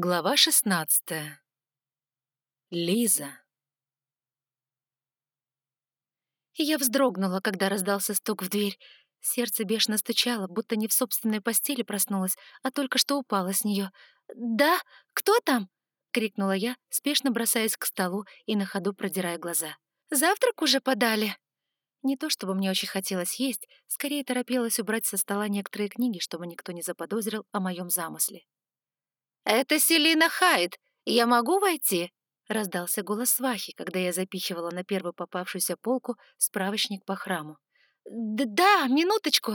Глава шестнадцатая. Лиза. Я вздрогнула, когда раздался стук в дверь. Сердце бешено стучало, будто не в собственной постели проснулась, а только что упала с нее. «Да? Кто там?» — крикнула я, спешно бросаясь к столу и на ходу продирая глаза. «Завтрак уже подали?» Не то чтобы мне очень хотелось есть, скорее торопилась убрать со стола некоторые книги, чтобы никто не заподозрил о моем замысле. «Это Селина Хайд. Я могу войти?» — раздался голос свахи, когда я запихивала на первую попавшуюся полку справочник по храму. «Да, минуточку!»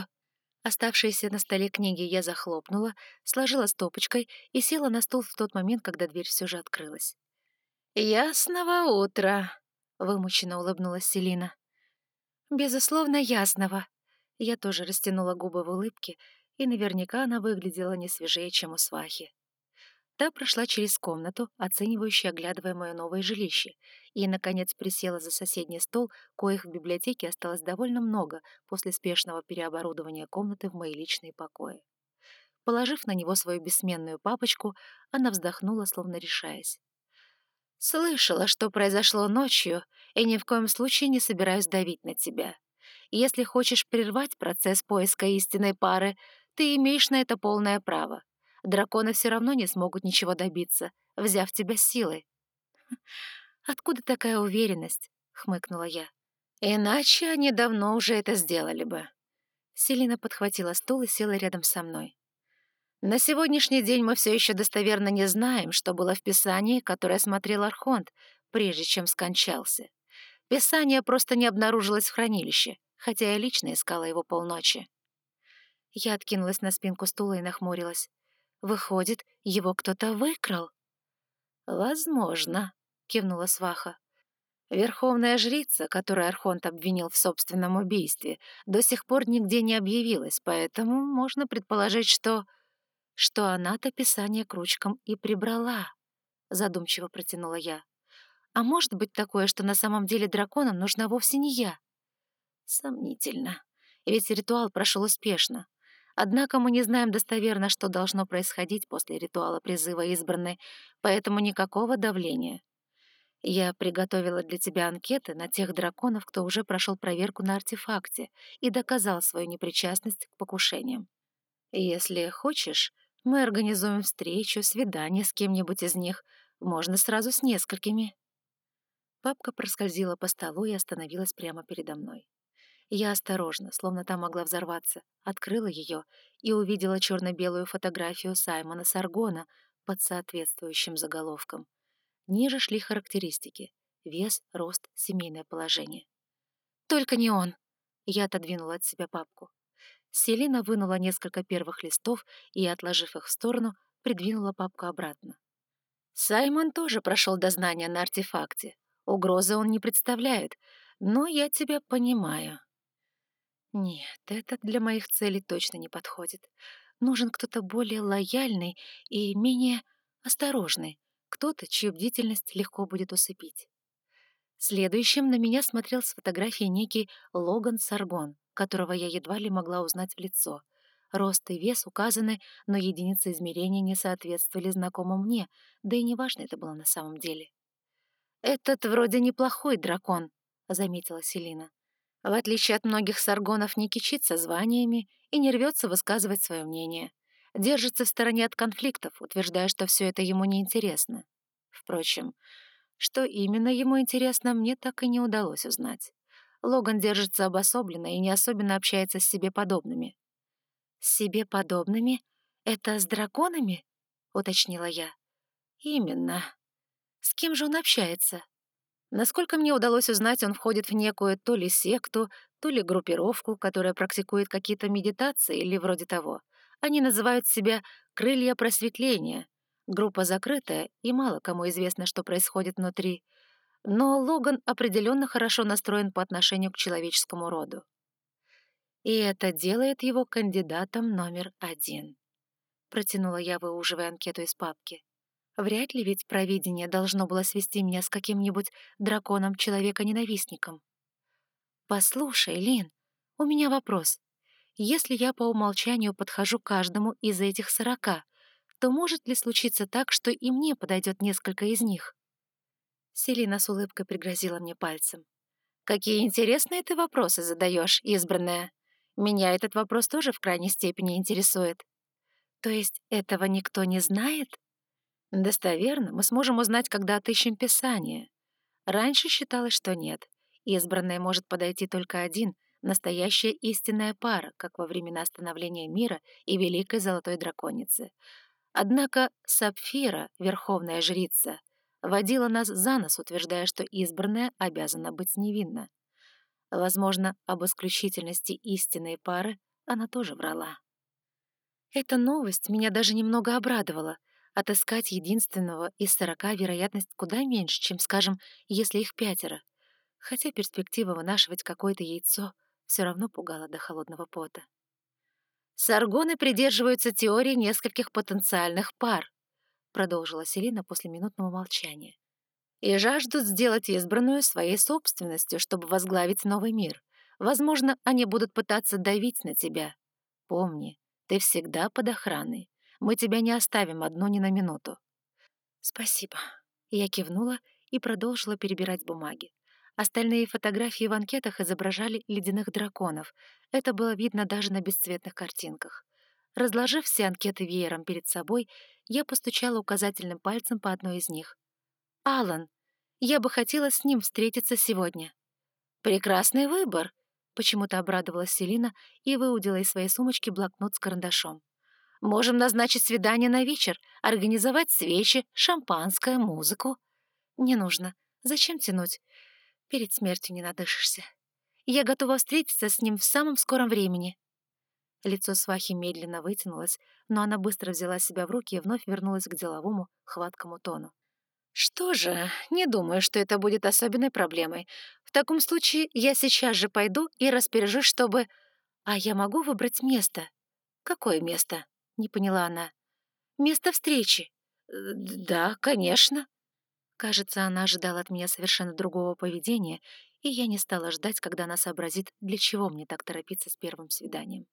Оставшиеся на столе книги я захлопнула, сложила стопочкой и села на стул в тот момент, когда дверь все же открылась. «Ясного утра!» — вымученно улыбнулась Селина. «Безусловно, ясного!» Я тоже растянула губы в улыбке, и наверняка она выглядела не свежее, чем у свахи. Та прошла через комнату, оценивающе оглядывая мое новое жилище, и, наконец, присела за соседний стол, коих в библиотеке осталось довольно много после спешного переоборудования комнаты в мои личные покои. Положив на него свою бессменную папочку, она вздохнула, словно решаясь. «Слышала, что произошло ночью, и ни в коем случае не собираюсь давить на тебя. Если хочешь прервать процесс поиска истинной пары, ты имеешь на это полное право драконы все равно не смогут ничего добиться, взяв тебя силой. «Откуда такая уверенность?» — хмыкнула я. «Иначе они давно уже это сделали бы». Селина подхватила стул и села рядом со мной. «На сегодняшний день мы все еще достоверно не знаем, что было в Писании, которое смотрел Архонт, прежде чем скончался. Писание просто не обнаружилось в хранилище, хотя я лично искала его полночи». Я откинулась на спинку стула и нахмурилась. Выходит, его кто-то выкрал?» «Возможно», — кивнула сваха. Верховная жрица, которую Архонт обвинил в собственном убийстве, до сих пор нигде не объявилась, поэтому можно предположить, что... что она-то писание к ручкам и прибрала, — задумчиво протянула я. А может быть такое, что на самом деле драконам нужна вовсе не я? Сомнительно. Ведь ритуал прошел успешно. Однако мы не знаем достоверно, что должно происходить после ритуала призыва избранной, поэтому никакого давления. Я приготовила для тебя анкеты на тех драконов, кто уже прошел проверку на артефакте и доказал свою непричастность к покушениям. Если хочешь, мы организуем встречу, свидание с кем-нибудь из них, можно сразу с несколькими. Папка проскользила по столу и остановилась прямо передо мной. Я осторожно, словно там могла взорваться, открыла ее и увидела черно-белую фотографию Саймона Саргона под соответствующим заголовком. Ниже шли характеристики — вес, рост, семейное положение. «Только не он!» Я отодвинула от себя папку. Селина вынула несколько первых листов и, отложив их в сторону, придвинула папку обратно. Саймон тоже прошел дознание на артефакте. Угрозы он не представляет, но я тебя понимаю. Нет, этот для моих целей точно не подходит. Нужен кто-то более лояльный и менее осторожный, кто-то, чью бдительность легко будет усыпить. Следующим на меня смотрел с фотографии некий Логан Саргон, которого я едва ли могла узнать в лицо. Рост и вес указаны, но единицы измерения не соответствовали знакомым мне, да и неважно это было на самом деле. «Этот вроде неплохой дракон», — заметила Селина. В отличие от многих саргонов, не кичится званиями и не рвется высказывать свое мнение. Держится в стороне от конфликтов, утверждая, что все это ему неинтересно. Впрочем, что именно ему интересно, мне так и не удалось узнать. Логан держится обособленно и не особенно общается с себе подобными. «С себе подобными? Это с драконами?» — уточнила я. «Именно. С кем же он общается?» Насколько мне удалось узнать, он входит в некую то ли секту, то ли группировку, которая практикует какие-то медитации или вроде того. Они называют себя «крылья просветления». Группа закрытая, и мало кому известно, что происходит внутри. Но Логан определенно хорошо настроен по отношению к человеческому роду. И это делает его кандидатом номер один. Протянула я, выуживая анкету из папки. Вряд ли ведь провидение должно было свести меня с каким-нибудь драконом-человека-ненавистником. «Послушай, Лин, у меня вопрос. Если я по умолчанию подхожу каждому из этих сорока, то может ли случиться так, что и мне подойдет несколько из них? Селина с улыбкой пригрозила мне пальцем. «Какие интересные ты вопросы задаешь, избранная. Меня этот вопрос тоже в крайней степени интересует. То есть этого никто не знает? Достоверно, мы сможем узнать, когда отыщем Писание. Раньше считалось, что нет. Избранная может подойти только один, настоящая истинная пара, как во времена становления мира и Великой Золотой Драконицы. Однако Сапфира, верховная жрица, водила нас за нос, утверждая, что избранная обязана быть невинна. Возможно, об исключительности истинной пары она тоже врала. Эта новость меня даже немного обрадовала. Отыскать единственного из сорока вероятность куда меньше, чем, скажем, если их пятеро. Хотя перспектива вынашивать какое-то яйцо все равно пугала до холодного пота. Саргоны придерживаются теории нескольких потенциальных пар, продолжила Селина после минутного молчания. И жаждут сделать избранную своей собственностью, чтобы возглавить новый мир. Возможно, они будут пытаться давить на тебя. Помни, ты всегда под охраной. Мы тебя не оставим одну ни на минуту». «Спасибо». Я кивнула и продолжила перебирать бумаги. Остальные фотографии в анкетах изображали ледяных драконов. Это было видно даже на бесцветных картинках. Разложив все анкеты веером перед собой, я постучала указательным пальцем по одной из них. «Алан, я бы хотела с ним встретиться сегодня». «Прекрасный выбор», Почему-то обрадовалась Селина и выудила из своей сумочки блокнот с карандашом. «Можем назначить свидание на вечер, организовать свечи, шампанское, музыку». «Не нужно. Зачем тянуть? Перед смертью не надышишься. Я готова встретиться с ним в самом скором времени». Лицо свахи медленно вытянулось, но она быстро взяла себя в руки и вновь вернулась к деловому, хваткому тону. «Что же, не думаю, что это будет особенной проблемой. В таком случае я сейчас же пойду и распоряжусь, чтобы... А я могу выбрать место?» «Какое место?» — не поняла она. «Место встречи». «Э, «Да, конечно». Кажется, она ожидала от меня совершенно другого поведения, и я не стала ждать, когда она сообразит, для чего мне так торопиться с первым свиданием.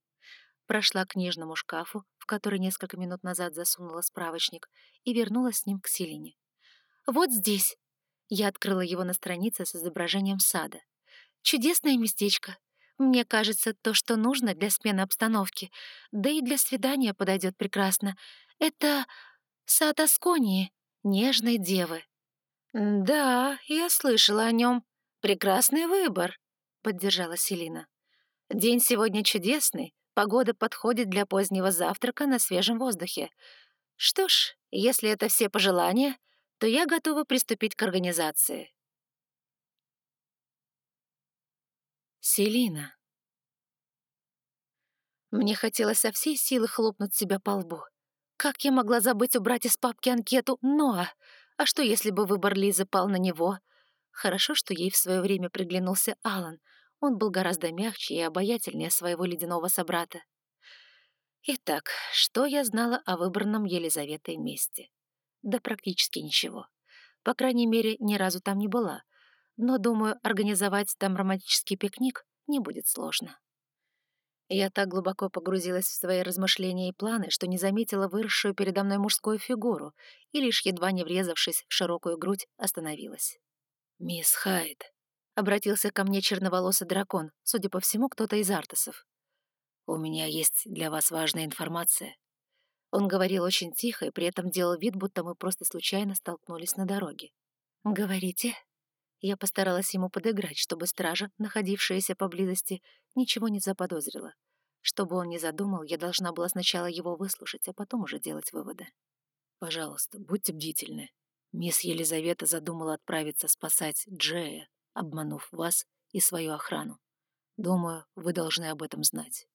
Прошла к книжному шкафу, в который несколько минут назад засунула справочник, и вернулась с ним к Селине. Вот здесь». Я открыла его на странице с изображением сада. «Чудесное местечко. Мне кажется, то, что нужно для смены обстановки, да и для свидания подойдет прекрасно. Это сад Асконии, нежной девы». «Да, я слышала о нем. Прекрасный выбор», — поддержала Селина. «День сегодня чудесный, погода подходит для позднего завтрака на свежем воздухе. Что ж, если это все пожелания, то я готова приступить к организации. Селина. Мне хотелось со всей силы хлопнуть себя по лбу. Как я могла забыть убрать из папки анкету «Ноа»? А что, если бы выбор Лизы пал на него? Хорошо, что ей в свое время приглянулся Алан. Он был гораздо мягче и обаятельнее своего ледяного собрата. Итак, что я знала о выбранном Елизаветой месте? Да практически ничего. По крайней мере, ни разу там не была. Но, думаю, организовать там романтический пикник не будет сложно. Я так глубоко погрузилась в свои размышления и планы, что не заметила выросшую передо мной мужскую фигуру и лишь едва не врезавшись в широкую грудь, остановилась. «Мисс Хайд», — обратился ко мне черноволосый дракон, судя по всему, кто-то из Артасов. «У меня есть для вас важная информация. Он говорил очень тихо и при этом делал вид, будто мы просто случайно столкнулись на дороге. «Говорите?» Я постаралась ему подыграть, чтобы стража, находившаяся поблизости, ничего не заподозрила. Чтобы он не задумал, я должна была сначала его выслушать, а потом уже делать выводы. «Пожалуйста, будьте бдительны. Мисс Елизавета задумала отправиться спасать Джея, обманув вас и свою охрану. Думаю, вы должны об этом знать».